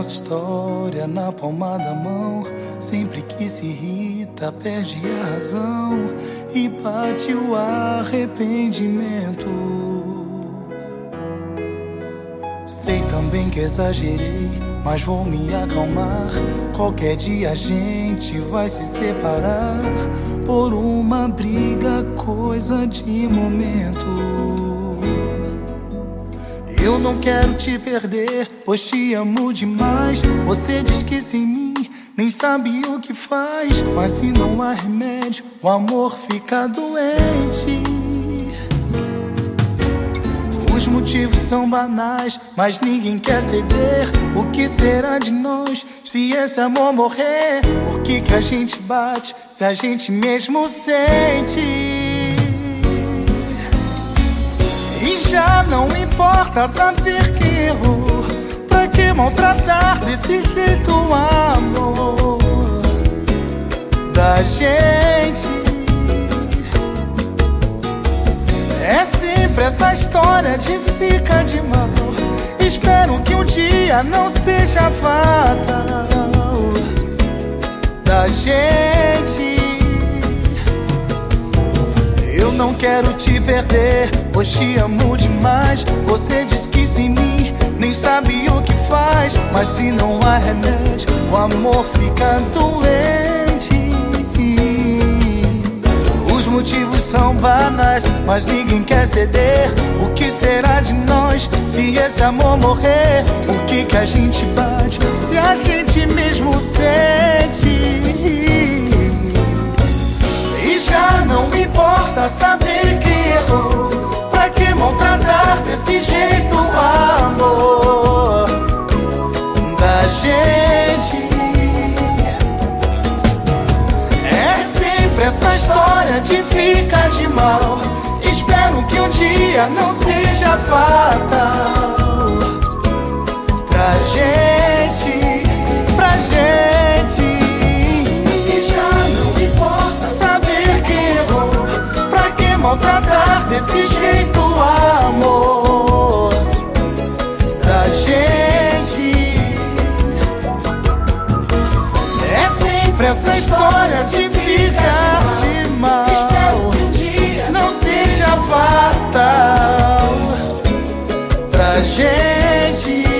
história na palma da mão. Sempre que se irrita, perde a razão e bate o arrependimento. Sei também que exagerei, mas vou me acalmar. Qualquer dia a gente vai se separar por uma briga, coisa de momento. Eu não quero te perder, pois te amo demais. Você diz que sem mim nem sabe o que faz. Mas se não há remédio, o amor fica doente. Os motivos são banais, mas ninguém quer ceder. O que será de nós se esse amor morrer? Por que, que a gente bate se a gente mesmo sente? Já não importa saber que errou. Pra que maltratar desse jeito o amor da gente? É sempre essa história de fica de mal. Espero que um dia não seja fatal quero te perder. Pois te amo demais. Você diz que sem mim Nem sabe o que faz. Mas se não há remédio O amor fica doente. Os motivos são banais Mas ninguém quer ceder. O que será de nós Se esse amor morrer? Por que que a gente bate Se a gente mesmo sente? E já não me importa saber essa história de ficar de mal. Espero que um dia não seja fatal pra gente, pra gente. E já não importa saber que errou, pra que maltratar desse jeito amor da gente. É sempre essa história de ficar gente.